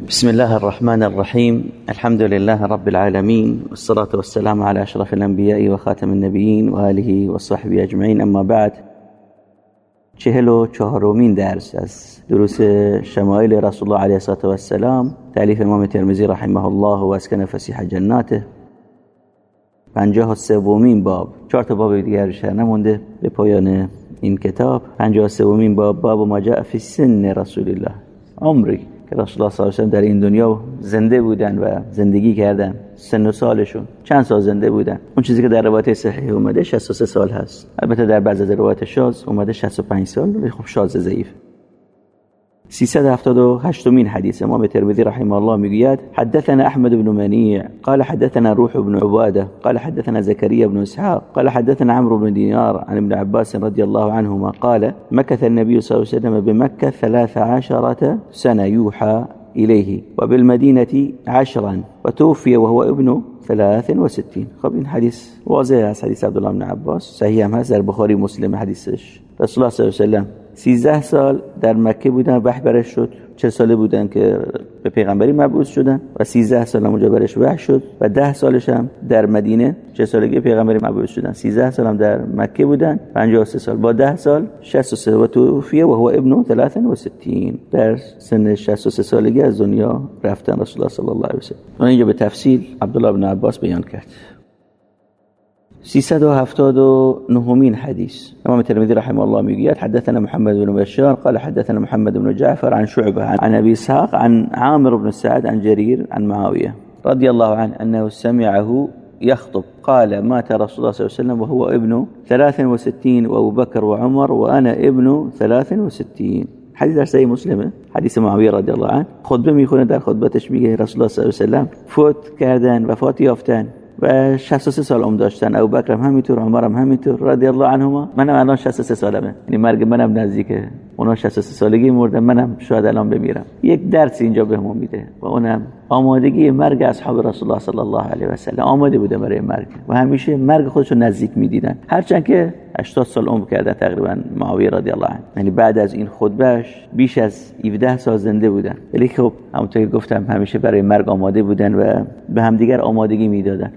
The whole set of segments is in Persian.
بسم الله الرحمن الرحيم. الحمد لله رب العالمين والصلاة والسلام على أشرف الأنبياء وخاتم النبيين وآله وصحبه أجمعين. أما بعد چهل و درس از دروس شمائل رسول الله عليه الصلاة والسلام. تعلیف امام ترمزی رحمه الله و اسکن فسیح جناته. پنجاه و سومین باب. چهار تا باب دیگر بیشتر نمونده به پایان این کتاب. پنجاه و سومین باب. باب ما جاء فی سن رسول الله. عمری. که رسول الله صلی الله علیه و در این دنیا زنده بودن و زندگی کردن. سن و سالشون. چند سال زنده بودن. اون چیزی که در روایت صحیح اومده 63 سال هست. البته در بعضی از روایت شاذ اومده 65 سال. خب شاذ ضعیف. 378 من حديث. إمام الترمذي رحمه الله ميقياد حدثنا أحمد بن منيع. قال حدثنا روح بن عبادة. قال حدثنا زكريا بن إسحاق. قال حدثنا عمرو بن دينار عن ابن عباس رضي الله عنهما. قال مكث النبي صلى الله عليه وسلم بمكة ثلاث عشرة سنة يوحى إليه وبالمدينة عشرا وتوفي وهو ابن ثلاث وستين. خب این حدیث واضح. از حدیث عبدالله بن عباس. صحیح هم هست در بخاری مسلم حدیثش رسول الله صلی الله علیه و 13 سال در مکه بودن وحی برش شد. چه ساله بودن که به پیغمبری مبعوث شدن و 13 سال اونجا برش وحی شد و 10 سالش هم در مدینه چه سالگی پیغمبری مبعوث شدن. 13 سال هم در مکه بودن 53 سال. با 10 سال 63 و توفیه و هو ابن 63 در سن 63 سالگی از دنیا رفتن رسول الله صلی الله علیه و سلم. اینجا به تفصیل عبدالله بن عباس بیان کرد. 379 حديث. إمام الترمذي رحمه الله ميقيات حدثنا محمد بن بشار قال حدثنا محمد بن جعفر عن شعبة عن أبي إسحاق عن عامر بن سعد عن جرير عن معاوية رضي الله عنه أنه سمعه يخطب. قال مات رسول الله صلى الله عليه وسلم وهو ابن 63 وأبو بكر وعمر وأنا ابن 63 حدیث در صحیح مسلمه حدیث معاویه رضی الله عنه. خطبة میخونه در خطبتش میگه رسول الله صلی الله علیه و سلم فوت کردن وفات یافتن و 63 سال عمر داشتن. ابو بکر هم همینطور عمر هم همینطور. رضی الله عنهما. منم الان 63 سالمه. یعنی مرگ منم نزدیکه. اونا 63 سالگی مردن. منم شاید الان بمیرم. یک درس اینجا بهمون میده و اونم آمادگی مرگ اصحاب رسول الله صلی الله علیه و سلم. آماده بوده برای مرگ. و همیشه مرگ خودشون نزدیک می‌دیدن. هرچند که 80 سال عمر کردن تقریبا معاویه رضی الله عنه. یعنی بعد از این خطبهش بیش از 17 سال زنده بودن. ولی خب همونطور که گفتم همیشه برای مرگ آماده بودن و به همدیگر آمادگی می‌دادن.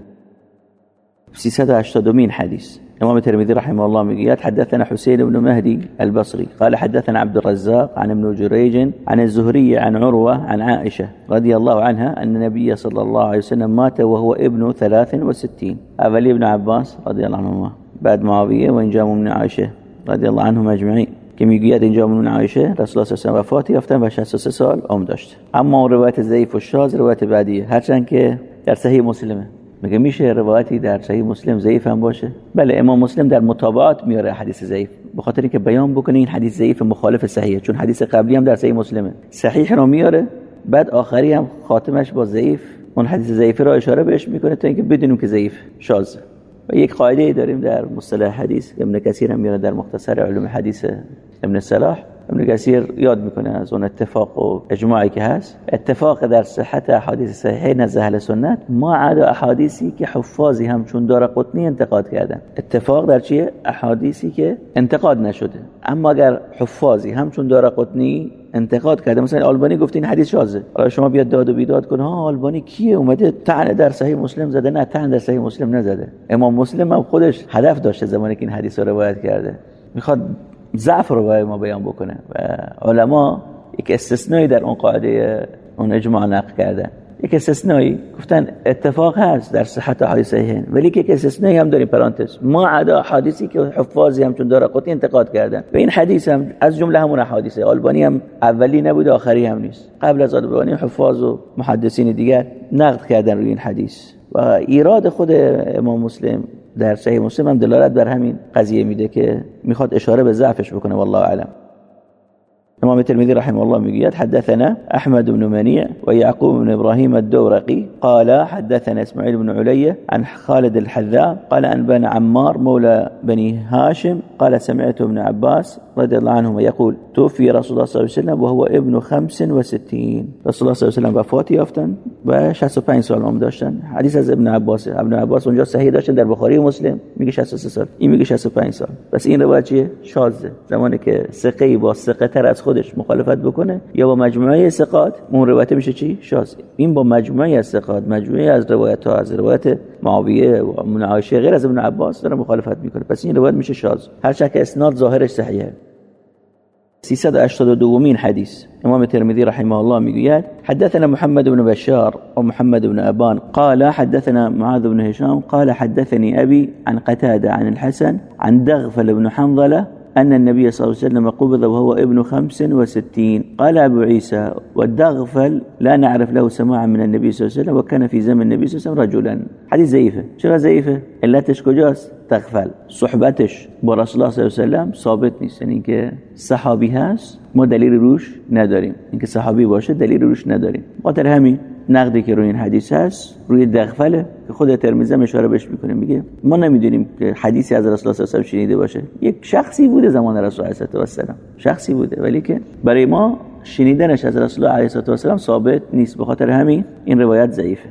380 مين حديث؟ إمام الترمذي رحمه الله مقيات حدثنا حسين بن مهدي البصري قال حدثنا عبد الرزاق عن ابن جريج عن الزهري عن عروة عن عائشة رضي الله عنها أن النبي صلى الله عليه وسلم مات وهو ابن 63 أولي ابن عباس رضي الله عنهما. بعد معاوية وإن جاءوا من عائشة رضي الله عنهم أجمعين. که میگوید اینجا من عایشه رسول الله صلی وفات یافتن و 63 سال عمر داشت. أما روایت ضعیف و شاذ روایت بعدیه هرچند که در صحیح مسلمه. میگه میشه روایتی در صحیح مسلم ضعیف هم باشه؟ بله امام مسلم در متابعات میاره حدیث ضعیف به خاطر اینکه بیان بکنه این حدیث ضعیف مخالف صحیحه چون حدیث قبلی هم در صحیح مسلمه. صحیح رو میاره بعد آخری هم خاتمش با ضعیف اون حدیث ضعیف رو اشاره بهش می‌کنه تا اینکه بدونیم که ضعیف شاذ. و یک قاعده داریم در مصطلح حدیث ابن کثیر هم میاره در مختصر علوم حدیث ابن صلاح. ابن کثیر یاد می‌کنه از اون اتفاق و اجماعی که هست. اتفاق در صحت احادیث صحیحه نزد اهل سنت. ما عدا احادیثی که حفاظی همچون دار قطنی انتقاد کردن. اتفاق در چیه؟ احادیثی که انتقاد نشده. اما اگر حفاظی همچون دار قطنی انتقاد کرده مثلا آلبانی گفت این حدیث شازه. حالا شما بیاد داد و بیداد کن ها آلبانی کیه؟ اومده طعن در صحیح مسلم زده نه طعن در صحیح مسلم نزده. امام مسلم هم خودش هدف داشته زمانی که این حدیث رو روایت کرده. می‌خواد ضعف رو برای ما بیان بکنه. و علما یک استثنایی در اون قاعده اون اجماع نقل کردن. یک استثنایی گفتن اتفاق هست در صحت حدیث صحیح ولی یک استثنایی هم داریم پرانتز. ما عدا حدیثی که حفاظی هم چون داره قطعی انتقاد کردن. و این حدیث هم از جمله همون حدیثه. آلبانی هم اولی نبود آخری هم نیست. قبل از آلبانی حفاظ و محدثین دیگر نقد کردن روی این حدیث. و ایراد خود امام مسلم در صحیح مسلم هم دلالت بر همین قضیه میده که می‌خواد اشاره به ضعفش بکنه والله اعلم. امام الترمذي رحمه الله مقياد حدثنا أحمد بن منيع ويعقوب بن إبراهيم الدورقي قال حدثنا إسماعيل بن علية عن خالد الحذاء قال أنبانا عمار مولى بني هاشم قال سمعت ابن عباس رضي الله عنهما يقول توفي رسول الله صلى الله عليه وسلم وهو ابن 65 رسول الله صلى الله عليه وسلم وفات یافتن و 65 سال عمر داشتن. حدیث از ابن عباس ابن عباس اونجا صحیح داشتن در بخاری و مسلم. میگه 63 سال. این میگه 65 سال. پس این روایت چیه؟ شاذه زمانی که ثقه با ثقه تر از خودش مخالفت بکنه یا با مجموعه ثقات اون روایت میشه چی؟ شاذ این با مجموعه از ثقات مجموعه از روایت ها از روایت معاویه و من عایشه غیر از ابن عباس داره مخالفت می‌کنه. پس این روایت میشه شاذ هر که اسناد ظاهرش صحیحه. 382 مين حديث. إمام الترمذي رحمه الله میگوید حدثنا محمد بن بشار ومحمد بن أبان. قال حدثنا معاذ بن هشام. قال حدثني أبي عن قتادة عن الحسن عن دغفل بن حنظلة أن النبي صلى الله عليه وسلم قبض وهو ابن خمس وستين. قال أبو عيسى والدغفل لا نعرف له سماعا من النبي صلى الله عليه وسلم وكان في زمن النبي صلى الله عليه وسلم رجلا. حديث زيفه شو زيفه إلا تشكجاس تغفل. صحبتش با رسول الله صلی الله علیه و ثابت نیست. یعنی که صحابی هست ما دلیل روش نداریم. اینکه صحابی باشه دلیل روش نداریم. خاطر همین نقدی که روی این حدیث هست روی دغفله که خود ترمذی هم اشاره بهش می‌کنه. میگه ما نمی‌دونیم که حدیثی از رسول الله صلی الله شنیده باشه. یک شخصی بوده زمان رسول الله صلی الله علیه و شخصی بوده. ولی که برای ما شنیدنش از رسول الله علیه و سلم ثابت نیست. به خاطر همین این روایت ضعیفه.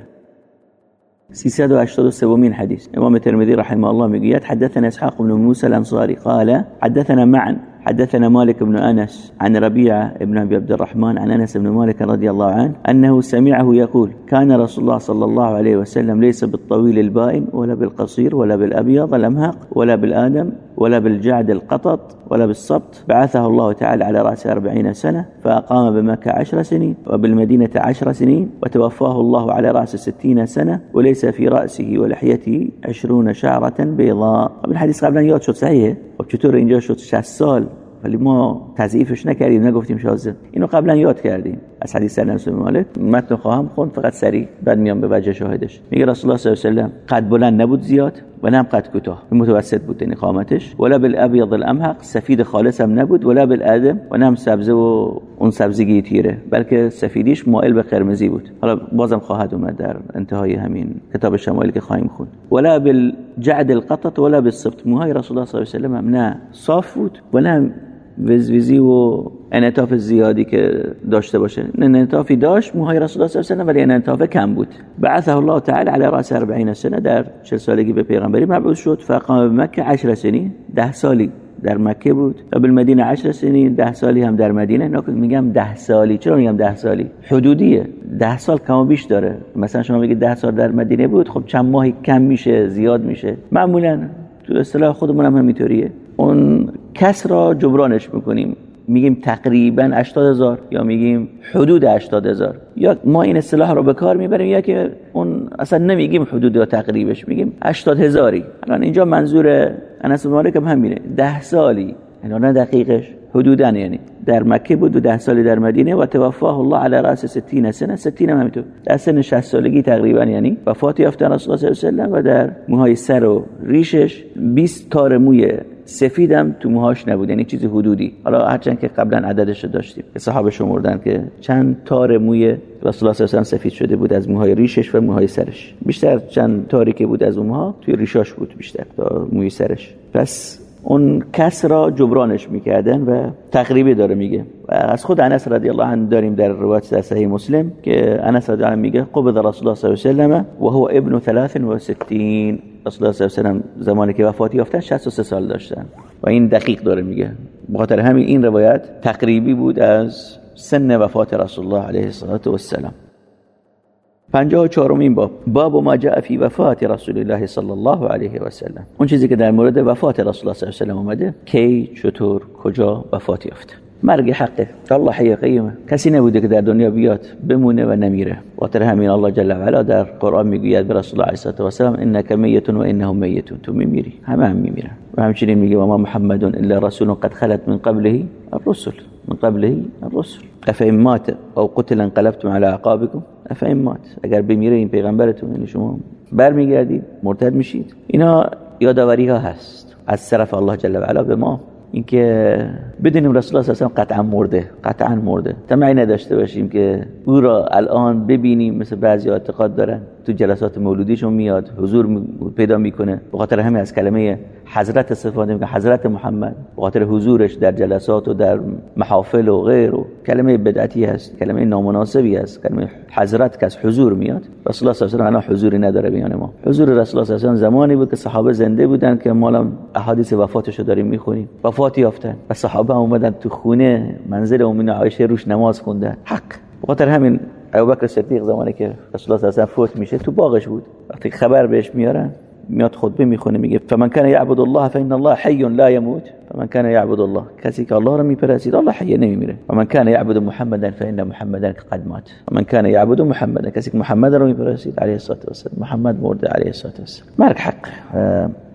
383 حديث امام الترمذي رحمه الله می‌گوید حدثنا اسحاق بن موسى الانصاري قال حدثنا معا حدثنا مالك بن أنس عن ربيعة بن أبي عبد الرحمن عن أنس بن مالك رضي الله عنه أنه سمعه يقول كان رسول الله صلى الله عليه وسلم ليس بالطويل البائن ولا بالقصير ولا بالأبيض الأمهق ولا بالآدم ولا بالجعد القطط ولا بالصبت. بعثه الله تعالى على رأس أربعين سنة فأقام بمكة عشر سنين وبالمدينة عشر سنين وتوفاه الله على رأس ستين سنة وليس في رأسه ولحيته عشرون شعرة بيضاء. بالحديث قبلا يوت شد صحيح وبشتور إنجا شد 60 سال ولی ما تضعیفش نکردیم نگفتیم شازه اینو قبلا یاد کردیم. از حدیث انس بن مالک متن خواهم خوند فقط سریع بعد میام به وجه شاهدش. میگه رسول الله صلی الله علیه و سلم قد بلند نبود زیاد و نه قد کوتاه. متوسط بود این قامتش ولا بالابيض الامحق. سفید خالص هم نبود. ولا بالادم. و نه سبزه و اون سبزگی تیره. بلکه سفیدیش مائل به قرمزی بود. حالا بازم خواهد اومد در انتهای همین کتاب شمایل که خواهیم خوند. ولا بالجعد القطط ولا بالسبط. موهای رسول الله صلی الله علیه و سلم نه. صاف بود و نه وزویزی و انعطاف زیادی که داشته باشه. انعطافی داشت موهای رسول الله صلی الله علیه و ولی انعطاف کم بود. بعثه الله تعالی علی راس 40 سنه در 40 سالگی به پیغمبری مبعوث شد. فقام به مکه 10 سنین 10 سالی در مکه بود. و بالمدینه 10 سنین 10 سالی هم در مدینه. نه میگم 10 سالی. چرا میگم 10 سالی؟ حدودیه. 10 سال کم و بیش داره. مثلا شما میگید 10 سال در مدینه بود خب چند ماهی کم میشه زیاد میشه. معمولا تو اصطلاح خودمون هم همینطوریه. اون کس را جبرانش می‌کنیم. میگیم تقریبا 80 هزار یا میگیم حدود 80 هزار. یا ما این اصطلاح رو به کار می‌بریم. یا که اون اصلا نمیگیم حدود یا تقریبش. میگیم 80 هزاری. الان اینجا منظور انس مالک هم همینه. 10 سالی. یعنی نه دقیقش. حدودا یعنی. در مکه بود و ده سالی در مدینه و توفاه الله علی راس 60 سنه. 60 هم همینطور. در سن 60 سالگی تقریبا یعنی. وفات یافت رسول الله صلی الله علیه و در موهای سر و ریشش 20 تار موی سفیدم تو موهاش نبود. یعنی چیزی حدودی. حالا هرچند که قبلا عددش رو داشتیم. صحابه شمردن که چند تار موی رسول الله صلی سفید شده بود از موهای ریشش و موهای سرش. بیشتر چند تاری که بود از اون موها توی ریشاش بود بیشتر تا موی سرش. پس اون کس را جبرانش می‌کردن و تقریبی داره میگه. و از خود انس رضی الله عنه داریم در روایت در صحیح مسلم که انس رضی الله میگه قبض رسول الله صلی الله علیه و و هو ابن 63 رسول الله صلی الله علیه و زمانی که وفات یافتن 63 سال داشتن. و این دقیق داره میگه. بخاطر همین این روایت تقریبی بود از سن وفات رسول الله علیه السلام پنجاه و چهارمین باب. باب ما جاء فی وفات رسول الله صلی الله علیه و سلم اون چیزی که در مورد وفات رسول الله صلی الله علیه و سلم اومده کی چطور کجا وفات یافته. مرگ حقه. الله حی قیمه کسی نبوده که در دنیا بیاد بمونه و نمیره. خاطر همین الله جل و علا در قرآن میگوید به رسول الله علیه و سلم انک میت و انهم میتون. تو میمیری. همه هم میمیرن. و همچنین میگه ما محمد الا رسول قد خلت من قبله الرسل. من قبله الرسل. افئن مات أو قتل انقلبتم على اعقابكم افئن مات. اگر بمیره این پیغمبرتون یعنی شما برمیگردید مرتد میشید. اینا یادآوری ها هست. از طرف الله جل و علا به ما اینکه بدونیم رسول الله صلی قطعا مرده قطعا مرده. طمعی نداشته باشیم که او را الان ببینیم مثل بعضی اعتقاد دارن. تو جلسات مولودیشون میاد حضور پیدا می‌کنه. به خاطر همین از کلمه حضرت استفاده می‌کنه. حضرت محمد خاطر حضورش در جلسات و در محافل و غیر و کلمه بدعتی هست کلمه نامناسبی هست کلمه حضرت که از حضور میاد. رسول الله صلی الله علیه و حضوری نداره بیان ما. حضور رسول الله صلی زمانی بود که صحابه زنده بودن که مالا احادیث وفاتش رو داریم می‌خونیم. وفات یافتن. و صحابه اومدن تو خونه منزل امین عایشه روش نماز خوندن. حق. خاطر همین ابوبکر صدیق زمانی که رسول الله صلی الله علیه و فوت میشه تو باغش بود. وقتی خبر بهش میارن میاد خطبه می‌خونه میگه فمن کان یعبد الله فان الله حی لا يموت فمن کان یعبد الله کسی که الله رو میپرستید الله حی نمیمیره. ومن کان یعبد محمدا فان محمدا قد مات. ومن کان یعبد محمدا کسی که محمد رو میپرستید علیه الصلاه و السلام محمد مرده علیه الصلاه و السلام مرگ حق.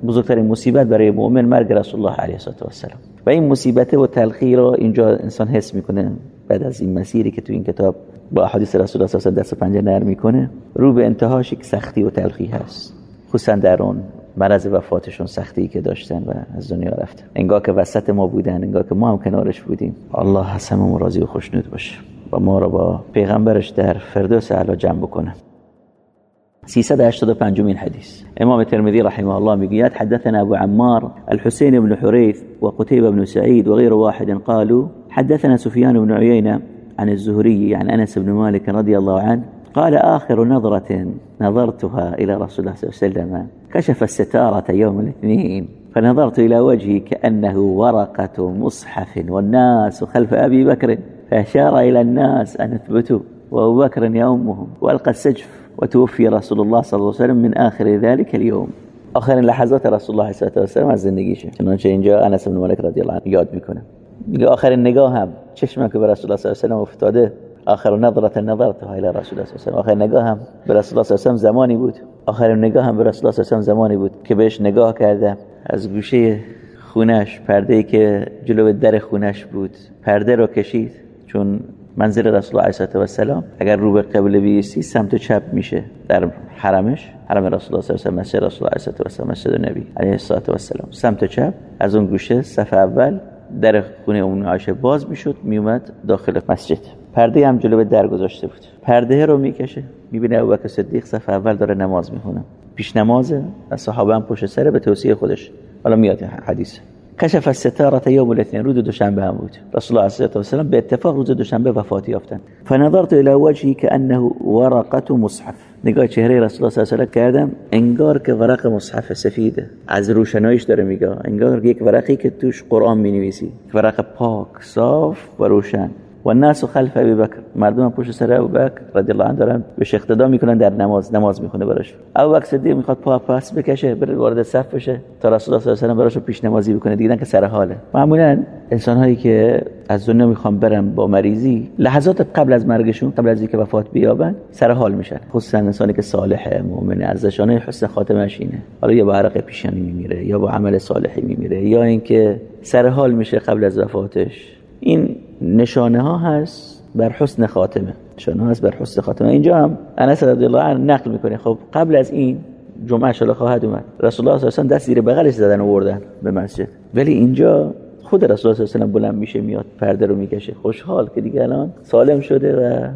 بزرگترین مصیبت برای مؤمن مرگ رسول الله علیه الصلاه و السلام و این مصیبت و تلخی رو اینجا انسان حس می‌کنه بعد از این مسیری که تو این کتاب با احادیث رسول الله صلی الله علیه و دست پنجه نرم می‌کنه. رو به انتهاش یک سختی و تلخی هست. خصوصا در اون مرض وفاتشون سختی که داشتن و از دنیا رفتن. انگار که وسط ما بودن انگار که ما هم کنارش بودیم. الله حسن و راضی و خوشنود باشه و ما را با پیغمبرش در فردوس اعلی جمع بکنه. 385 من حديث امام الترمذي رحمه الله می‌گوید حدثنا ابو عمار الحسين بن حريث وقتيبة بن سعيد وغير واحد قالوا حدثنا سفيان بن عيينة عن الزهري عن أنس بن مالك رضي الله عنه قال آخر نظرة نظرتها إلى رسول الله صلى الله عليه وسلم كشف الستارة يوم الاثنين فنظرت إلى وجهه كأنه ورقة مصحف والناس خلف أبي بكر فأشار إلى الناس أن اثبتوا وأبو بكر يؤمهم وألقى السجف وتوفي رسول الله صلى الله عليه وسلم من آخر ذلك اليوم. آخرین لحظات رسول الله صلی الله علیه و از زندگیشه چنانچه اینجا انس بن مالک رضی الله عنه یاد میکنه. میگه آخرین نگاه هم چشمم که به رسول الله صلی الله علیه و افتاده آخر نظرت نظرتها الى رسول الله صلی الله علیه و آخر نگاه هم به رسول الله صلی الله علیه و زمانی بود. آخر نگاه هم به رسول الله صلی الله علیه و زمانی بود که بهش نگاه کرده. از گوشه خونش پرده ای که جلو در خونش بود پرده رو کشید. چون منزل رسول الله علیه و سلام اگر رو به قبله بیستی سمت چپ میشه در حرمش. حرم رسول الله صلی الله علیه و مسجد رسول الله علیه و سلام مسجد نبی علیه و السلام سمت چپ. از اون گوشه صف اول در خونه اون عایشه باز می‌شد میومد داخل مسجد. پرده هم جلو در گذاشته بود. پرده رو می‌کشه می‌بینه ابوبکر صدیق صف اول داره نماز می‌خونه. پیش نمازه و صحابه هم پشت سر به توصیه خودش. حالا میاد حدیث. کشف الستاره یوم الاثنين روز دوشنبه هم بود. رسول الله صلی الله علیه و سلم به اتفاق روز دوشنبه وفات یافتن فنظرت الى وجهی كانه ورقه مصحف. نگاه چهره رسول الله صلی الله علیه و کردم انگار که ورق مصحف سفیده. از روشناییش داره میگه انگار یک ورقی که توش قرآن می‌نویسی. ورق پاک صاف و روشن. و الناس خلف ابی بکر مردم پشت سر ابو بکر رضی الله عنه دارن به اقتدا می‌کنن در نماز نماز می‌خونه براش. ابو بکر صدیق می‌خواد پا پس بکشه بره وارد صف بشه تا رسول الله صلی الله علیه و براش پیش نمازی بکنه. دیدن که سر حاله. معمولا انسان هایی که از دنیا می‌خوان برن با مریضی لحظات قبل از مرگشون قبل از اینکه وفات بیابن سر حال میشن. خصوصا انسانی که صالح مؤمن ازشانه حسن خاتمه اینه. حالا یا با عرق پیشانی میمیره یا با عمل صالحی میمیره یا اینکه سر حال میشه قبل از وفاتش. این نشانه ها هست بر حسن خاتمه. نشانه هست بر حسن خاتمه. اینجا هم انس رضی الله عنه نقل می‌کنه. خب قبل از این جمعه شلا خواهد اومد. رسول الله صلی الله علیه و دست زیر بغلش زدن آوردن به مسجد. ولی اینجا خود رسول الله صلی الله علیه و بلند میشه میاد پرده رو می‌کشه. خوشحال که دیگه الان سالم شده و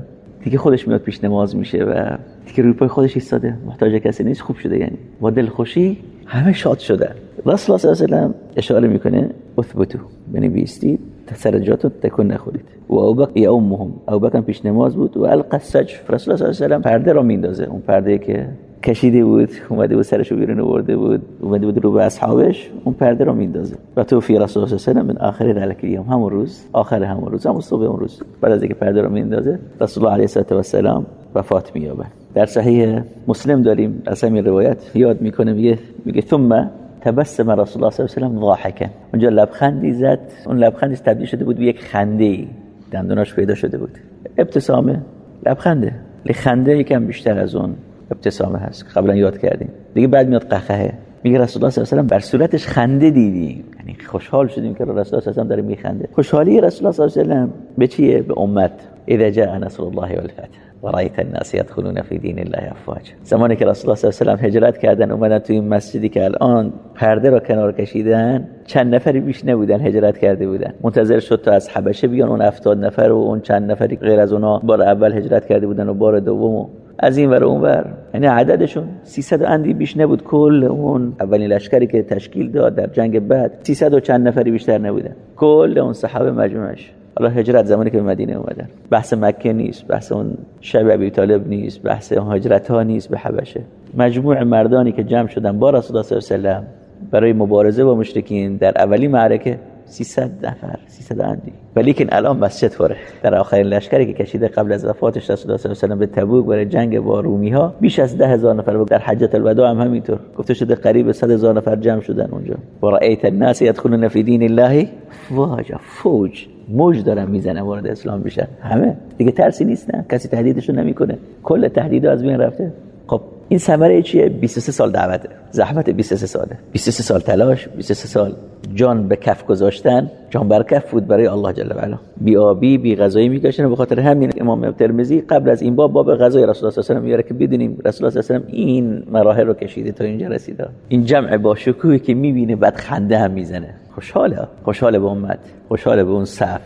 دیگه خودش میاد پیش نماز میشه و دیگه روی پای خودش ایستاده. محتاج کسی نیست خوب شده. یعنی با دل خوشی همه شاد شدن. رسول صلی الله علیه و اشاره می‌کنه اثبتو بیستید سر جاتو تکون نخورید. و ابوبکر یومهم ابوبکر پیش نماز بود و القى السجف رسول الله صلی الله علیه و پرده رو میندازه اون پرده که کشیده بود اومده بود سرشو بیرون آورده بود اومده بود رو به اصحابش اون پرده رو میندازه و تو فی رسول الله صلی من آخر ذلك اليوم همون روز آخر همون روز همون صبح اون روز. بعد از اینکه پرده رو میندازه رسول الله علیه و سلام وفات مییابه در صحیح مسلم داریم از همین روایت یاد می‌کنه میگه میگه ثم تبسم رسول الله صلی الله علیه و ضاحکا. اونجا لبخندی زد. اون لبخندی تبدیل شده بود به یک خنده دندوناش پیدا شده بود. ابتسامه. لبخنده. خنده یکم بیشتر از اون ابتسامه هست. قبلا یاد کردیم. دیگه بعد میاد قهقهه. میگه رسول الله صلی الله علیه و بر صورتش خنده دیدیم یعنی خوشحال شدیم که رسول الله صلی الله علیه و داره میخنده. خوشحالی رسول الله صلی الله علیه و به چیه؟ به امت. اذا جاء نصر الله والفتح رایت الناس يدخلون في دین الله افواج زمانی که رسول الله صلی الله علیه و هجرت کردن اومدن تو این مسجدی که الان پرده رو کنار کشیدن چند نفری بیش نبودن هجرت کرده بودن. منتظر شد تا از حبشه بیان اون 70 نفر و اون چند نفری غیر از اونها بار اول هجرت کرده بودن و بار دوم. از این ور اون ور. یعنی عددشون 300 اندی بیش نبود. کل اون اولین لشکری که تشکیل داد در جنگ بعد 300 و چند نفری بیشتر نبودن. کل اون صحابه مجموعش. حالا هجرت زمانی که به مدینه اومدن. بحث مکه نیست بحث اون شب ابی طالب نیست بحث اون هجرت ها نیست به حبشه. مجموع مردانی که جمع شدن با رسول الله صلی الله علیه و برای مبارزه با مشرکین در اولی معرکه 300 نفر 300 اندی ولیکن الان مسجد فره در آخرین لشکری که کشیده قبل از وفاتش رسول الله صلی الله علیه و به تبوک برای جنگ با رومی ها بیش از ده هزار نفر در حجت الوداع هم همینطور. گفته شده قریب 100 هزار نفر جمع شدن اونجا. و رأیت الناس يدخلون فی دین الله؟ فواجا فوج موج دارن می‌زنن وارد اسلام بشن همه. دیگه ترسی نیستن. کسی تهدیدشون نمی‌کنه. کل تهدیدها از بین رفته. خب این ثمره چیه؟ 23 سال دعوته. زحمت 23 ساله. 23 سال تلاش 23 سال جان به کف گذاشتن جان بر کف بود برای الله جل و علا. بی آبی بی غذایی می‌کشن. به خاطر همین امام ترمذی قبل از این باب باب غذای رسول الله صلی الله علیه و میاره که بدونیم رسول الله صلی الله علیه و این مراحل رو کشیده تا اینجا رسیده. این جمع با شکوهی که می‌بینه بعد خنده هم می‌زنه. خوشحاله. خوشحاله به امت خوشحاله به اون صف.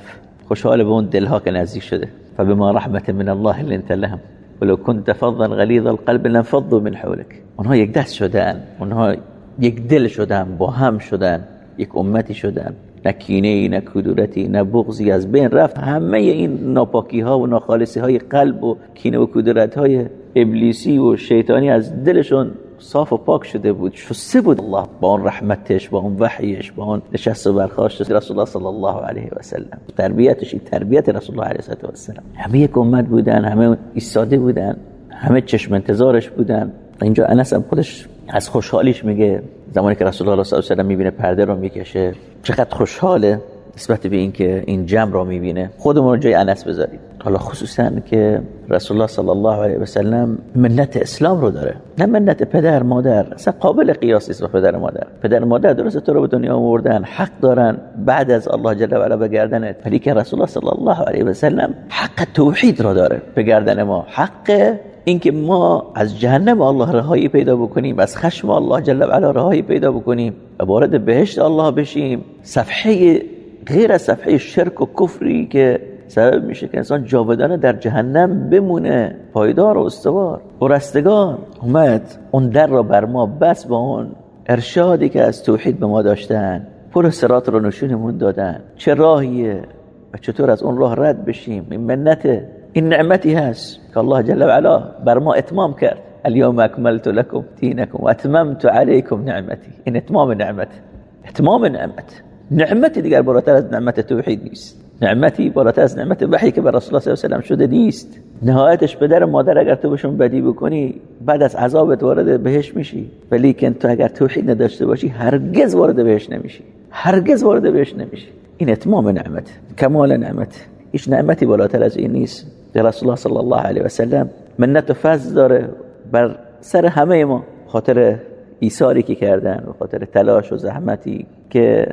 خوشحاله به اون دلها که نزدیک شده. فبما رحمت من الله لنت لهم. ولو كنت فظا غلیظ القلب لانفضوا من حولك. اونها یک دست شدن. اونها یک دل شدن. با هم شدن. یک امتی شدن نه کینه نه کدورتی نه بغضی. از بین رفت. همه این ناپاکی ها و ناخالصی های قلب و کینه و کدورت های ابلیسی و شیطانی از دلشون صاف و پاک شده بود. شسته بود الله با اون رحمتش با اون وحیش با اون نشست و برخاشت رسول الله صلی الله علیه و سلم. تربیتش این تربیت رسول الله علیه و سلم همه یک امت بودن همه ایستاده بودن همه چشم انتظارش بودن. اینجا انس هم خودش از خوشحالیش میگه زمانی که رسول الله صلی الله علیه و سلم می‌بینه پرده رو می‌کشه چقدر خوشحاله نسبت به اینکه این جمع رو می‌بینه. خودمون جای انس بذاریم. حالا خصوصا که رسول الله صلی الله علیه و سلم منت اسلام رو داره. نه منت پدر مادر. اصلا قابل قیاس نیست با پدر مادر. پدر مادر درست تو رو به دنیا آوردن حق دارن. بعد از الله جل و علا بگردنت ولی که رسول الله صلی الله علیه و سلم حق توحید رو داره. به گردن ما. حق اینکه ما از جهنم الله رهایی پیدا بکنیم از خشم الله جل و علا رهایی پیدا بکنیم و وارد بهشت الله بشیم. صفحه غیر از صفحه شرک و کفری که سبب میشه که انسان جاودانه در جهنم بمونه. پایدار و استوار و رستگان اومد اون در را بر ما بس با اون ارشادی که از توحید به ما داشتن. پر سرات رو نشونمون دادن. چه راهیه و چطور از اون راه رد بشیم؟ این منته این نعمتی هست که الله جل و علا بر ما اتمام کرد اليوم اکملت لكم دینکم و اتممت علیکم نعمتی این اتمام نعمت اتمام نعمت. نعمتی دیگر بالاتر از نعمت توحید نیست نعمتی بالاتر از نعمت وحی که رسول الله صلی الله علیه و شده نیست نهایتش پدر مادر اگر تو بهشون بدی بکنی بعد از عذابت وارد بهش میشی. ولی که تو اگر توحید نداشته باشی هرگز وارد بهش نمیشی. هرگز وارد بهش نمیشی. این اتمام نعمت کمال نعمت. هیچ نعمتی بالاتر از این نیست. رسول الله صلی الله علیه و سلم منت و فضل داره بر سر همه ما خاطر ایثاری که کردن و خاطر تلاش و زحمتی که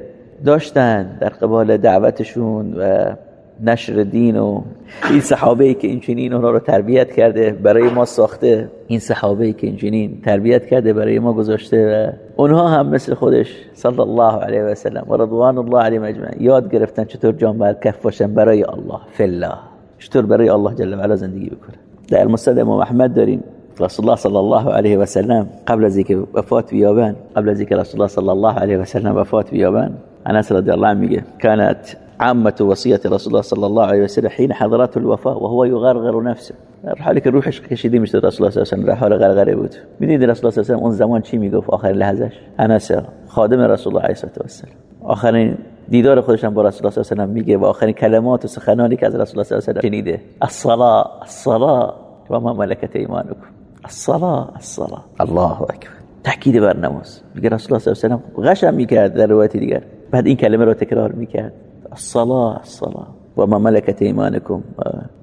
داشتن در قبال دعوتشون و نشر دین و این صحابه که اینچنین اونا رو تربیت کرده برای ما ساخته این صحابه که اینچنین تربیت کرده برای ما گذاشته و اونها هم مثل خودش صلی الله علیه و سلم و رضوان الله علیه مجمع یاد گرفتن چطور جان بر کف باشن برای الله فلا چطور برای الله جل و علا زندگی بکنه. در مسند امام احمد داریم رسول الله صلی الله علیه و سلم قبل از اینکه وفات بیابن قبل از اینکه رسول الله صلی الله علیه و سلم وفات بیابن انس رضی الله عنه میگه كانت عامة وصية رسول الله صلى الله عليه وسلم حين حضرته الوفاة وهو يغرغر نفسه. در حالی که روحش کشیده می‌شد رسول الله صلی الله علیه و در حال غرغره بود. می‌دید رسول الله صلی الله علیه و اون زمان چی می‌گفت؟ آخر لحظش انس خادم رسول الله علیه و سلم آخرین دیدار خودش هم با رسول الله صلی الله علیه و میگه و آخرین کلمات و سخنانی که از رسول الله صلی الله علیه و شنیده. الصلاه الصلاه و ما ملکت ایمانکم. الصلاه الصلاه الله اکبر. تاکید بر نماز. میگه رسول الله صلی الله علیه و غشم می‌کرد در روایت دیگر. بعد این کلمه رو تکرار می‌کرد. الصلاه الصلاه و ما ملکت ایمانکم.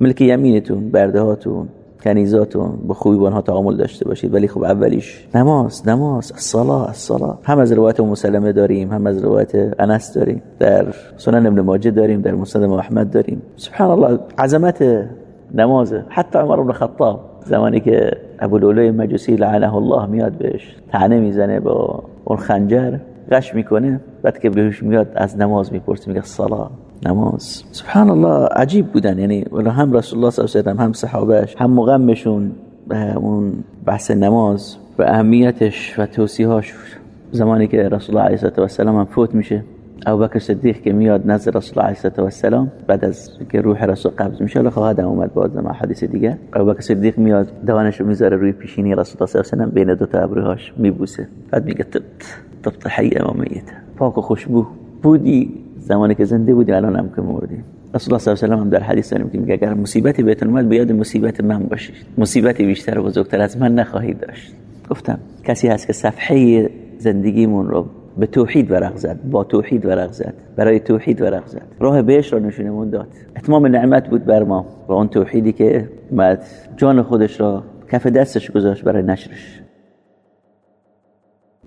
ملک یمینتون برده هاتون کنیزاتون با خوبی با آنها تعامل داشته باشید. ولی خب اولیش نماز نماز الصلاه الصلاه هم از روایت مسلمه داریم هم از روایت انس داریم. در سنن ابن ماجه داریم در مسند احمد داریم. سبحان الله عظمت نماز. حتی عمر بن خطاب زمانی که ابو لولوی مجوسی لعنه الله میاد بهش تنه می‌زنه با اون خنجر غش می‌کنه. بعد که بهش میاد از نماز می‌پرسه میگه صلا نماز. سبحان الله عجیب بودن. یعنی هم رسول الله صلی الله علیه و هم صحابهش هم مغمشون اون بحث نماز و اهمیتش و توصیهاش زمانی که رسول الله علیه السلام هم فوت میشه. بکر صدیق که میاد نزد رسول الله علیه السلام بعد از که روح رسول قبض میشه الله خواهد اومد باز ما حدیث دیگه. بکر صدیق میاد دوانش رو می‌ذاره روی پیشینی رسول الله صلی الله علیه و بین دو تا ابروهاش میبوسه. بعد میگه طب طب حی و میت پاک و خوشبو بودی؟ زمانی که زنده بودی الان هم که مردی. رسول الله صلی الله علیه و هم در حدیث داریم که میگه اگر مصیبتی بهتون اومد بیاد مصیبت من باشید مصیبتی بیشتر و بزرگتر از من نخواهید داشت. گفتم کسی هست که صفحه زندگیمون رو به توحید ورق زد با توحید ورق زد برای توحید ورق زد. راه بهش را نشونمون داد. اتمام نعمت بود بر ما. و اون توحیدی که مد جان خودش را کف دستش گذاشت برای نشرش.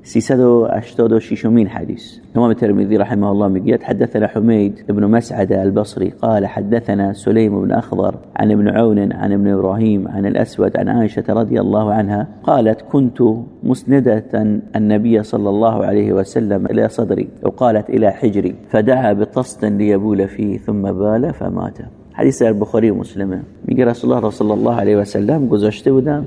386 مين حديث. امام الترمذي رحمه الله مقيت حدثنا حميد بن مسعد البصري قال حدثنا سليم بن أخضر عن ابن عون عن ابن إبراهيم عن الأسود عن عائشة رضي الله عنها قالت كنت مسندة النبي صلى الله عليه وسلم إلى صدري وقالت إلى حجري فدعا بطست ليبول فيه ثم بال فمات. حديث البخاري ومسلم. میگه رسول الله صلى الله عليه وسلم گذاشته بودم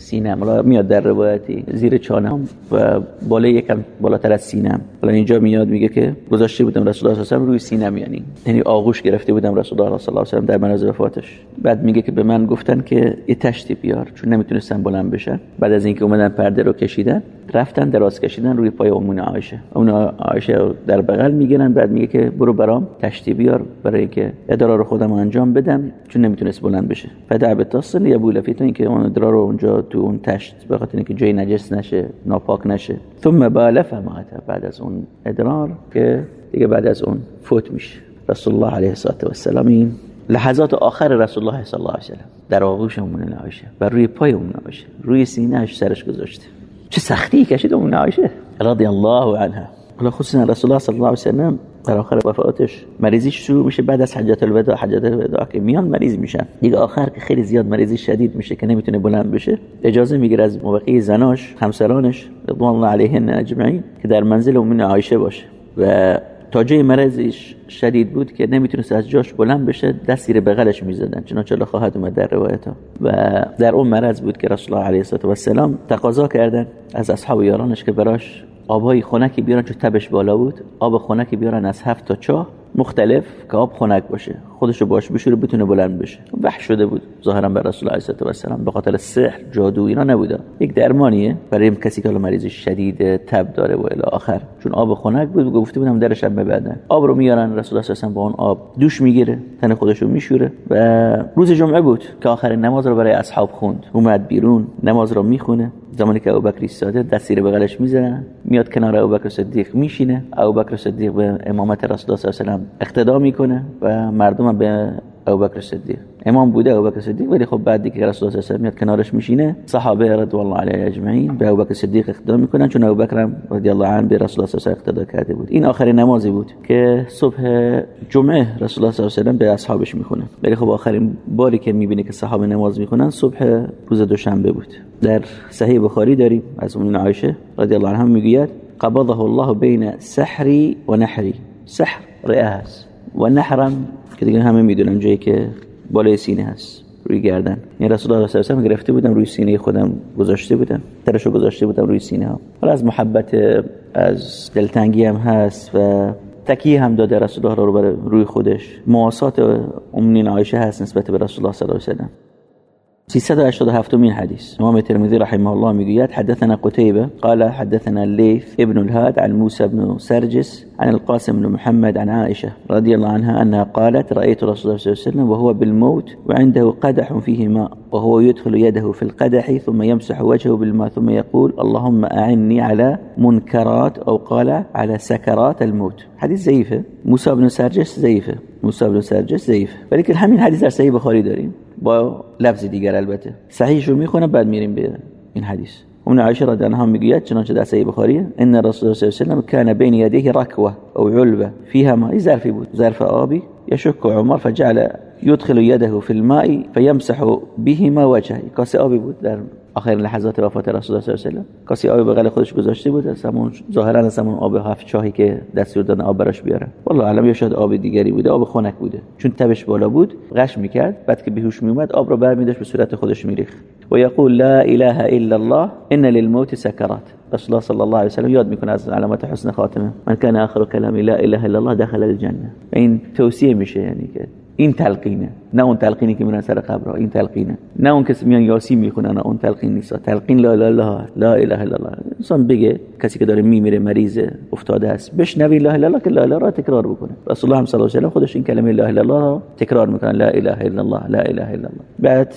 سینم. میاد در روایتی زیر چانم و بالای یکم بالاتر از سینم. حالا اینجا میاد میگه که گذاشته بودم رسول الله صلی الله روی سینم یعنی یعنی آغوش گرفته بودم رسول الله صلی الله علیه و در منازل وفاتش. بعد میگه که به من گفتن که یه تشتی بیار چون نمی‌تونستن بلند بشن بعد از اینکه اومدن پرده رو کشیدن رفتن دراز کشیدن روی پای امون عایشه اون عایشه در بغل می‌گیرن بعد میگه که برو برام تشتی بیار برای اینکه ادرار رو خودم انجام بدم چون نمی‌تونست بلند بشه. فدع به تصل یا بولفیتون اینکه اون ادرار رو اونجا تو اون تشت به خاطر اینکه جای نجس نشه ناپاک نشه. ثم باله فمات بعد از اون ادرار که دیگه بعد از اون فوت میشه. رسول الله علیه الصلاه و السلام لحظات آخر رسول الله صلی الله علیه و در آغوش امون عایشه و روی پای امون عایشه روی سینه‌اش سرش گذاشته. چه سختی کشید امون عایشه. رضی الله عنها. حالا خصوصا رسول الله صلی الله علیه و سلم در آخر وفاتش مریضیش شروع میشه بعد از حجت الوداع حجت الوداع که میان مریض میشن. دیگه آخر که خیلی زیاد مریضی شدید میشه که نمی‌تونه بلند بشه اجازه می‌گیره از موقعی زناش همسرانش رضوان الله علیهن اجمعین که در منزل امون عایشه باشه. و تا جای مرضش شدید بود که نمی‌تونست از جاش بلند بشه دست زیر بغلش می‌زدن. چنانچه الله خواهد اومد در روایت ها و در اون مرض بود که رسول الله علیه و سلام تقاضا کردن از اصحاب یارانش که براش آبای خنکی بیارن چون تبش بالا بود. آب خنکی بیارن از هفت تا چاه. مختلف که آب خنک باشه خودشو باش بشوره بتونه بلند بشه. وحش شده بود. ظاهرا بر رسول الله علیه و به خاطر سحر جادو اینا نبوده. یک درمانیه برای کسی که مریض شدید تب داره و الی آخر. چون آب خنک بود گفته بودم درش هم ببندن آب رو میارن رسول الله صلی با اون آب دوش می‌گیره تن خودشو میشوره و روز جمعه بود که آخر نماز رو برای اصحاب خوند. اومد بیرون نماز رو می‌خونه. زمانی که ابوبکر ایستاده دست زیر بغلش می‌زنه میاد کنار ابوبکر صدیق میشینه. ابوبکر صدیق به امامت رسول الله صلی الله علیه و اقتدا می‌کنه و مردم به ابوبکر صدیق. امام بوده ابوبکر صدیق ولی خب بعد دیگه رسول الله صلی میاد کنارش میشینه. صحابه رضی الله علیهم اجمعین به ابوبکر صدیق اقتدا می‌کنن چون ابوبکر رضی الله عنه به رسول الله صلی الله کرده بود. این آخرین نمازی بود که صبح جمعه رسول الله صلی الله علیه به اصحابش می‌خونه. ولی خب آخرین باری که می‌بینه که صحابه نماز می‌خونن صبح روز دوشنبه بود. در صحیح بخاری داریم از اون عایشه رضی الله عنها می‌گوید قبضه الله بین سحری و نحری. سحر رئاس و نحرم که دیگه همه می‌دونن جایی که بالای سینه هست روی گردن. این رسول الله صلی الله علیه و گرفته بودم روی سینه خودم گذاشته بودم. ترشو گذاشته بودم روی سینه ها. حالا از محبت از دلتنگی هم هست و تکیه هم داده رسول الله رو برای روی خودش. مواسات امنین عایشه هست نسبت به رسول الله صلی الله علیه و 387 من حديث. امام الترمذي رحمه الله ميقيات حدثنا قتيبة قال حدثنا الليث ابن الهاد عن موسى بن سرجس عن القاسم بن محمد عن عائشة رضي الله عنها أنها قالت رأيت رسول الله صلى الله عليه وسلم وهو بالموت وعنده قدح فيه ماء وهو يدخل يده في القدح ثم يمسح وجهه بالماء ثم يقول اللهم أعني على منكرات أو قال على سكرات الموت حديث زيفه موسى بن سرجس موسى بن سرجس زيفه ولكن همين حديث در صحیح بخاری داریم. با لفظ دیگر البته. صحیحش رو میخونه بعد میریم به این حدیث. عایشه رضی الله عنها میگوید چنانچه در صحیح بخاری ان رسول الله صلی الله علیه و كان بین یدیه رکوه أو علبه فيها ماء ظرفی بود. ظرف آبی يشك عمر فجعل يدخل يده في الماء فيمسح بهما وجهه. کاسه آبی بود در آخرین لحظات وفات رسول الله صلی الله علیه و کسی آب بغل خودش گذاشته بود از همون ظاهرا از همون آب هفت چاهی که دستور دادن آب براش بیاره. والله علم یا شاید آب دیگری بوده آب خنک بوده. چون تبش بالا بود غش می‌کرد بعد که بهوش میومد آب رو برمیداشت به صورت خودش میریخت. و یقول لا اله الا الله ان للموت سکرات. رسول الله صلی الله علیه و سلم یاد می‌کنه از علامات حسن خاتمه. من کان آخر کلامی لا اله الا الله دخل الجنه. این توصیه میشه یعنی که این تلقینه. نه اون تلقینی که میرن سر قبر این تلقینه. نه اون کسی میان یاسین می‌خونن اون تلقین نیست. تلقین لا اله الا لا اله الا الله. انسان بگه کسی که داره میمیره مریضه افتاده است بشنوی لا اله الا که لا اله را تکرار بکنه. رسول الله صلی الله علیه و خودش این کلمه لا اله الا الله را تکرار می‌کنه. لا اله الا الله لا اله الا الله. بعد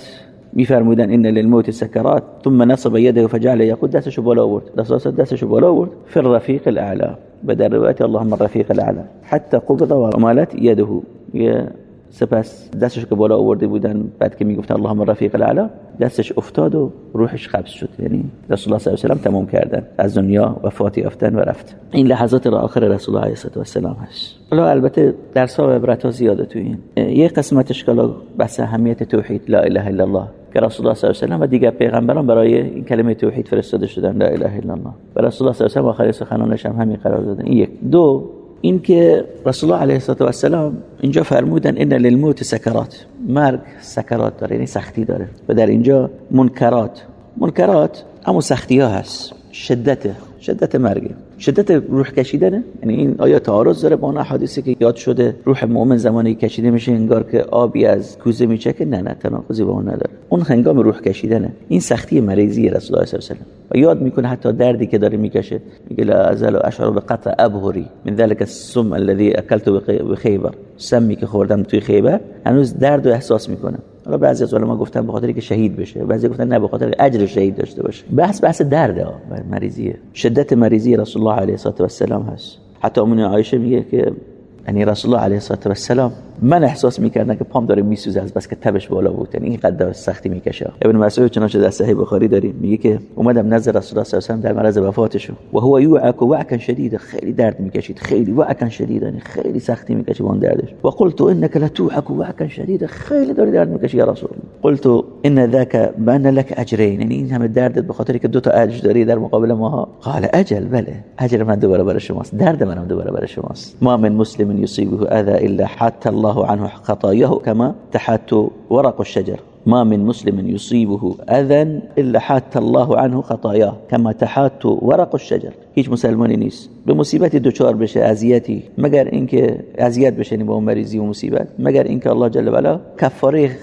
میفرمودن ان للموت سکرات ثم نصب يده فجعل يقول دستشو بالا آورد. رسول دستشو بالا آورد. في الرفيق الاعلى بدل روایت اللهم الرفيق الاعلى حتى قبض ومالت يده سپس دستش که بالا آورده بودن بعد که می‌گفتن اللهم رفیق الاعلا دستش افتاد و روحش قبض شد. یعنی رسول الله صلی الله علیه و تمام کردن. از دنیا وفاتی افتن و رفت. این لحظات را آخر رسول الله علیه و السلام هست. حالا البته درس ها و عبرت ها زیاده تو این. یه قسمتش که بحث اهمیت توحید لا اله الا الله که رسول الله صلی الله علیه و و دیگر پیغمبران برای این کلمه توحید فرستاده شدن لا اله الا الله. و رسول الله صلی الله علیه و آخر سخنانش هم همین قرار دادن یک. دو این که رسول الله علیه و السلام اینجا فرمودن ان للموت سکرات مرگ سکرات داره یعنی سختی داره. و در اینجا منکرات. منکرات اما سختی ها هست. شدت شدت مرگ شدت روح کشیدنه. یعنی این آیا تعارض داره با اون احادیثی که یاد شده روح مؤمن زمانی کشیده میشه انگار که آبی از کوزه میچکه؟ نه نه تناقضی با اون نداره. اون هنگام روح کشیدنه. این سختی مریضی رسول الله صلی الله علیه و یاد می‌کنه حتی دردی که داره می‌کشه. میگه لا ازال اشعر بقطع ابهری من ذلك السم الذي اكلته بخیبر. سمی که خوردم توی خیبر هنوز درد و احساس می‌کنم حالا بعضی از علما گفتن به خاطر که شهید بشه بعضی گفتن نه به خاطر اجر شهید داشته باشه. بحث بحث درده مریضیه شدت مریضی رسول الله علیه و السلام هست. حتی امون عایشه میگه که یعنی رسول الله علیه و السلام من احساس می‌کردم که پام داره میسوزه از بس که تبش بالا بود. یعنی اینقدر سختی می‌کشه. ابن مسعود چنانچه در صحیح بخاری داریم میگه که اومدم نزد رسول الله صلی الله علیه و در مرض وفاتش. و هو یوعک وعکا شدید. خیلی درد می‌کشید. خیلی وعکا شدید. یعنی خیلی سختی می‌کشید اون دردش. و قلت انك لتوعك وعکا شدید. خیلی داری درد می‌کشی یا رسول قلت ان ذاك بان لك اجرين یعنی این همه درد به خاطر که دو تا اجر داری در مقابل ماها قال اجل. بله. اجر من دو برابر شماست. درد منم دو برابر شماست. ما من يصيبه اذى الا حتى الله عنه خطاياه كما تحت ورق الشجر ما من مسلم يصيبه اذى الا حات الله عنه خطاياه كما تحات ورق الشجر هیچ مسلمانی نیست به مصیبتی دچار بشه اذیتی مگر اینکه اذیت بشه با مریضی و مصیبت مگر اینکه الله جل و علا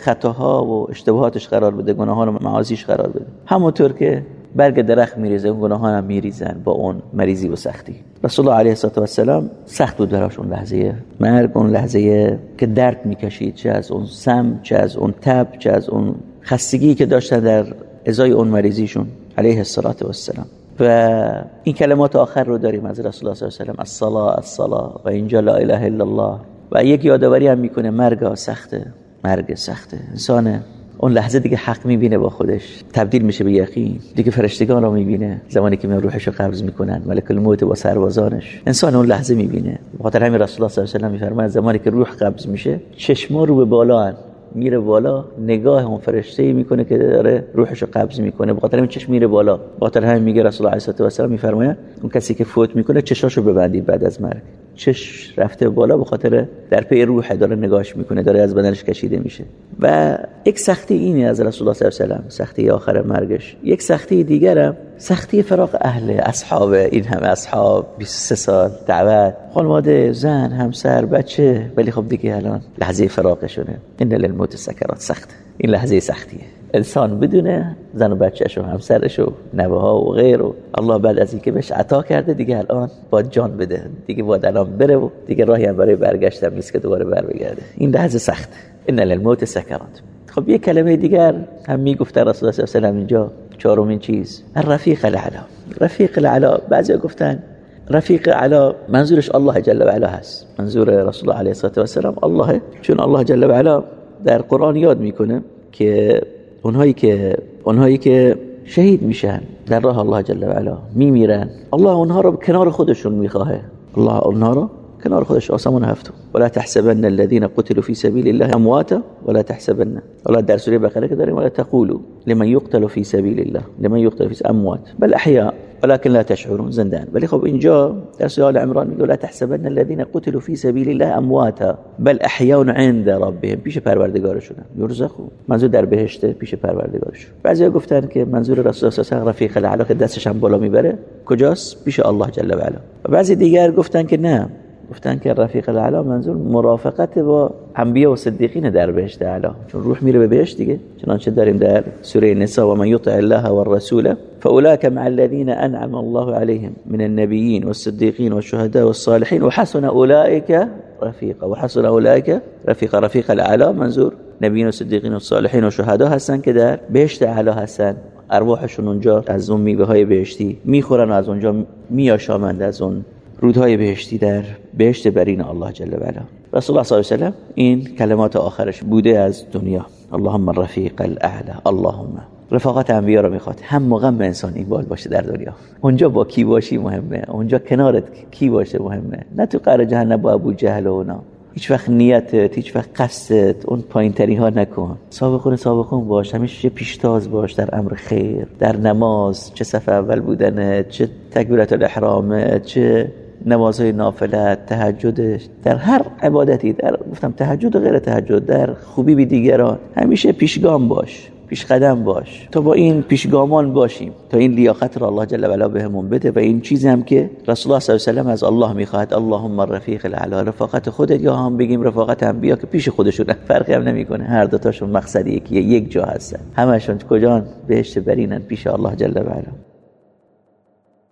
خطاها و اشتباهاتش قرار بده گناهان و معاصیش قرار بده همونطور که برگ درخت میریزه اون گناهان هم میریزن با اون مریضی و سختی. رسول الله علیه و السلام سخت بود براش اون لحظه مرگ اون لحظه که درد می‌کشید چه از اون سم چه از اون تب چه از اون خستگی که داشتن در ازای اون مریضیشون علیه الصلاة و السلام و این کلمات آخر رو داریم از رسول الله صلی الله علیه و الصلاه الصلاه و اینجا لا اله الا الله. و یک یادآوری هم می‌کنه مرگ سخته مرگ سخته. انسان اون لحظه دیگه حق می‌بینه با خودش. تبدیل میشه به یقین. دیگه فرشتگان رو می‌بینه. زمانی که میان روحش رو قبض می‌کنن. ملک الموت با سربازانش. انسان اون لحظه می‌بینه. بخاطر همین رسول الله صلی الله علیه و میفرماید زمانی که روح قبض میشه چشما رو به بالا هن. میره بالا نگاه اون فرشته ای می‌کنه که داره روحشو قبض می‌کنه. بخاطر همین چشم میره بالا. بخاطر همین میگه رسول الله علیه و السلام میفرماید اون کسی که فوت می‌کنه چشاشو ببندید بعد از مرگ. چش رفته بالا به خاطر در پی روح داره نگاهش می‌کنه داره از بدنش کشیده میشه. و یک سختی اینه از رسول الله صلی الله علیه و سختی آخر مرگش. یک سختی دیگرم سختی فراق اهل اصحاب این همه اصحاب 23 سال دعوت. خانواده زن همسر بچه. ولی خب دیگه الان لحظه فراقشونه این للموت سکرات سخت. این لحظه سختیه. انسان بدونه زن و بچهش و همسرش و نوه ها و غیر و الله بعد از اینکه بهش عطا کرده دیگه الان با جان بده. دیگه باید الان بره و دیگه راهی هم برای برگشتن نیست که دوباره بر بگرده این لحظه سخت ان للموت سکرات. خب یه کلمه دیگر هم می‌گفته رسول الله صلی الله اینجا. چهارمین چیز. الرفیق العلا. رفیق العلا. بعضی گفتن رفیق علا منظورش الله جل و علا هست. منظور رسول الله علیه و السلام الله. چون الله جل و علا در قرآن یاد می‌کنه که اونهایی که اونهایی که شهید میشن در راه الله جل و علا میمیرن. الله اونها رو کنار خودشون می‌خواه. الله اونها رو کنار خودش. آسمان هفتم ولا تحسبن الذين قتلوا في سبيل الله امواتا ولا تحسبن. ولا در سوره بقره که داریم ولا تقولوا لمن يقتل في سبيل الله لمن يقتل في اموات. بل احياء. ولكن لا تشعرون زندان. ولی خب اینجا در سوال عمران میگه لا تحسبن الذين قتلوا في سبيل الله امواتا بل احياء عند ربهم. پیش پروردگارشون یرزقون منظور در بهشت پیش پروردگارشون بعضیا گفتن که منظور رسول الله صلی رفیق الاعلی دستش هم بالا می‌بره. کجاست؟ پیش الله جل و علا. بعضی دیگر گفتن که نه. گفتن که رفیق الاعلی منظور مرافقت با انبیا و صدیقین در بهشت اعلی چون روح میره به بهشت دیگه. چنانچه داریم در سوره نساء و من یطع الله والرسول فاولئك مع الذين انعم الله عليهم من النبيين والصديقين والشهداء والصالحين وحسن اولئك رفيقا وحسن اولئك رفيقا رفيق الاعلى منظور نبیین و صدیقین و صالحین و شهدا هستن که در بهشت اعلی هستن. ارواحشون اونجا از اون میوه های بهشتی می‌خورن و از اونجا میاشامند از اون رودهای بهشتی در بهشت برین الله جل و علا. رسول الله صلی الله علیه و این کلمات آخرش بوده از دنیا. اللهم رفیق الاعلى اللهم. رفاقت انبیا رو می‌خواد. هم موقع به انسان این بال باشه در دنیا. اونجا با کی باشی مهمه. اونجا کنارت کی باشه مهمه. نه تو قره جهنم با ابو جهل و اونا هیچ وقت نیتت هیچ وقت قصدت اون پایین تری ها نکن. سابقون سابقون باش. همیشه پیشتاز باش در امر خیر در نماز. چه صف اول بودنه چه تکبیرت الاحرام چه نمازهای نافلت تهجدش در هر عبادتی در گفتم تهجد و غیر تهجد در خوبی بی دیگران. همیشه پیشگام باش پیش قدم باش. تا با این پیشگامان باشیم. تا این لیاقت را الله جل و علا بهمون بده و این چیزی هم که رسول الله صلی الله علیه و از الله می‌خواد اللهم رفیق الاعلی رفاقت خودت. یا هم بگیم رفاقت انبیا که پیش خودشون فرقی هم نمی‌کنه. هر دو تاشون مقصد یکیه یک جا هستن. همشون کجان؟ بهشت برینن پیش الله جل و علا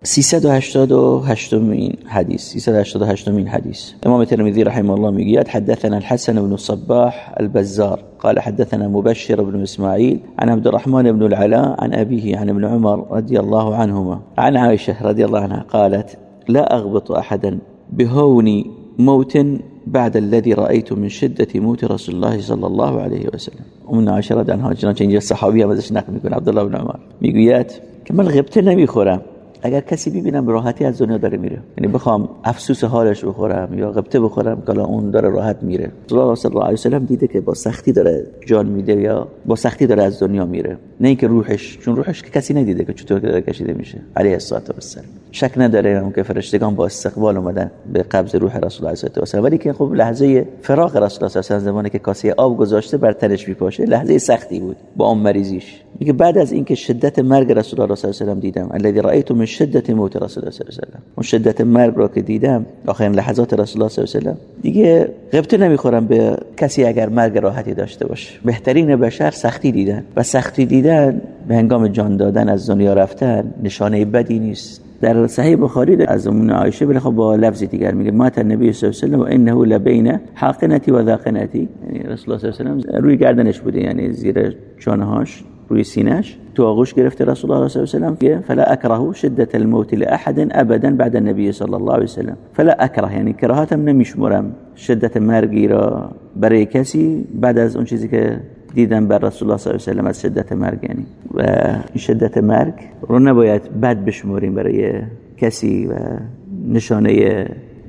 388 مين حديث 388 مين حديث امام الترمذي رحمه الله ميقياد حدثنا الحسن بن الصباح البزار. قال حدثنا مبشر بن اسماعيل عن عبد الرحمن بن العلاء عن ابيه عن ابن عمر رضي الله عنهما. عن عائشه رضي الله عنها قالت لا اغبط احدا بهون موت بعد الذي رأيت من شدة موت رسول الله صلى الله عليه وسلم. ومن الله عنها چنانچه اینجا صحابی هم ازش نقل میکنه عبدالله بن عمر. میگوید که من غبطه نمیخورم. اگر کسی ببینم راحتی از دنیا داره میره. یعنی بخوام افسوس حالش بخورم یا غبطه بخورم که اون داره راحت میره. رسول الله صلی الله علیه و سلم دیده که با سختی داره جان میده یا با سختی داره از دنیا میره. نه اینکه روحش چون روحش که کسی ندیده که چطور داره کشیده میشه. علیه الصلاه و السلام شک نداره اون که فرشتگان با استقبال اومدن به قبض روح رسول الله صلی الله علیه و ولی که خب لحظه فراق رسول الله صلی زمانی که کاسه آب گذاشته بر تنش میپاشه لحظه سختی بود با اون مریضیش. میگه بعد از اینکه شدت مرگ رسول الله صلی الله علیه و دیدم الذي رايت من شدت موت رسول الله صلی الله علیه و اون شدت مرگ رو که دیدم آخرین لحظات رسول الله صلی الله علیه و دیگه غبطه نمی‌خورم به کسی اگر مرگ راحتی داشته باشه. بهترین بشر سختی دیدن. و سختی دیدن به هنگام جان دادن از دنیا رفتن نشانه بدی نیست. در صحیح بخاری از ام عایشه بله خب با لفظ دیگر میگه مات النبی صلی الله علیه و انه لبین حاقنتی و ذاقنتی. یعنی رسول الله صلی الله علیه و روی گردنش بوده یعنی زیر چانهاش روی سینش تو آغوش گرفته رسول الله صلی الله علیه و فلا اکره شدت الموت لاحد ابدا بعد النبی صلی الله علیه و سلم. فلا اکره یعنی کراهتم نمیشمرم. شدت مرگی را برای کسی بعد از اون چیزی که دیدم بر رسول الله صلی الله علیه و از شدت مرگ یعنی و شدت مرگ رو نباید بد بشمریم برای کسی و نشانه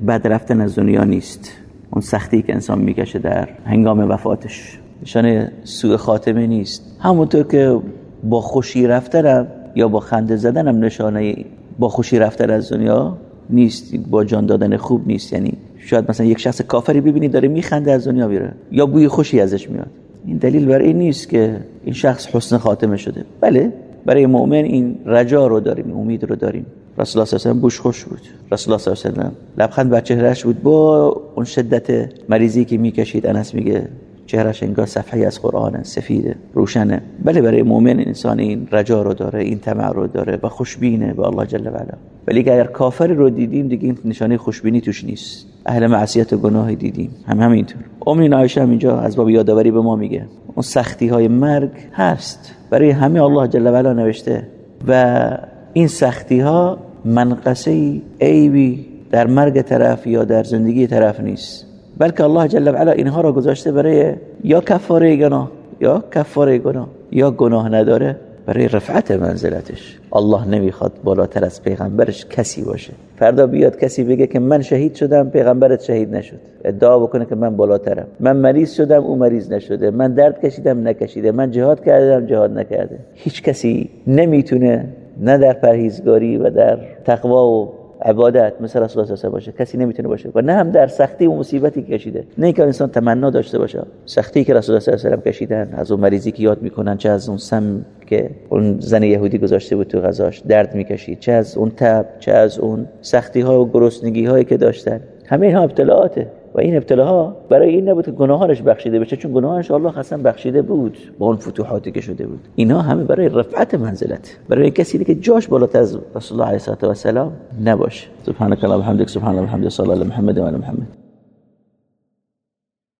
بد رفتن از دنیا نیست. اون سختی که انسان می‌کشه در هنگام وفاتش. نشانه سوء خاتمه نیست. همونطور که با خوشی رفتنم یا با خنده زدنم نشانه با خوشی رفتن از دنیا نیست. با جان دادن خوب نیست. یعنی شاید مثلا یک شخص کافری ببینی داره میخنده از دنیا بیره یا بوی خوشی ازش میاد. این دلیل برای این نیست که این شخص حسن خاتمه شده. بله برای مؤمن این رجا رو داریم امید رو داریم. رسول الله صلی الله علیه و خوش بود. رسول الله صلی الله علیه و لبخند بر چهرهش بود. با اون شدت مریضی که می‌کشید انس میگه چهرش انگار صفحه از قرآن سفیده روشنه. بله برای مؤمن انسان این رجا رو داره این طمع رو داره و خوشبینه به الله جل و علا. ولی اگر کافر رو دیدیم دیگه این نشانه خوشبینی توش نیست. اهل معصیت و گناه دیدیم. هم همینطور. امین عایشه هم اینجا از باب یادآوری به ما میگه. اون سختی های مرگ هست. برای همه الله جل و علا نوشته. و این سختی ها منقصه عیبی در مرگ طرف یا در زندگی طرف نیست. بلکه الله جل و علا اینها را گذاشته برای یا کفاره گناه یا کفاره گناه یا گناه نداره برای رفعت منزلتش. الله نمی‌خواد بالاتر از پیغمبرش کسی باشه. فردا بیاد کسی بگه که من شهید شدم پیغمبرت شهید نشد. ادعا بکنه که من بالاترم. من مریض شدم او مریض نشده. من درد کشیدم نکشیده. من جهاد کردم جهاد نکرده. هیچ کسی نمی‌تونه نه در پرهیزگاری و در تقوا و عبادت مثل رسول الله باشه. کسی نمی‌تونه باشه. و نه هم در سختی و مصیبتی کشیده. نه اینکه انسان تمنا داشته باشه. سختی که رسول الله صلی الله علیه کشیدن از اون مریضی که یاد می‌کنن چه از اون سم که اون زن یهودی گذاشته بود تو غذاش درد می‌کشید چه از اون تب چه از اون سختی ها و گرسنگی هایی که داشتن. همه اینها ابتلاعاته. و این ابتلاها برای این نبود که گناهانش بخشیده بشه چون گناهانش الله اصلا بخشیده بود با اون فتوحاتی که شده بود. اینا همه برای رفعت منزلت برای کسی که جاش بالاتر از رسول الله علیه و سلام نباشه. سبحانك اللهم وبحمدك سبحان الله وبحمده صلی الله علی محمد و علی محمد.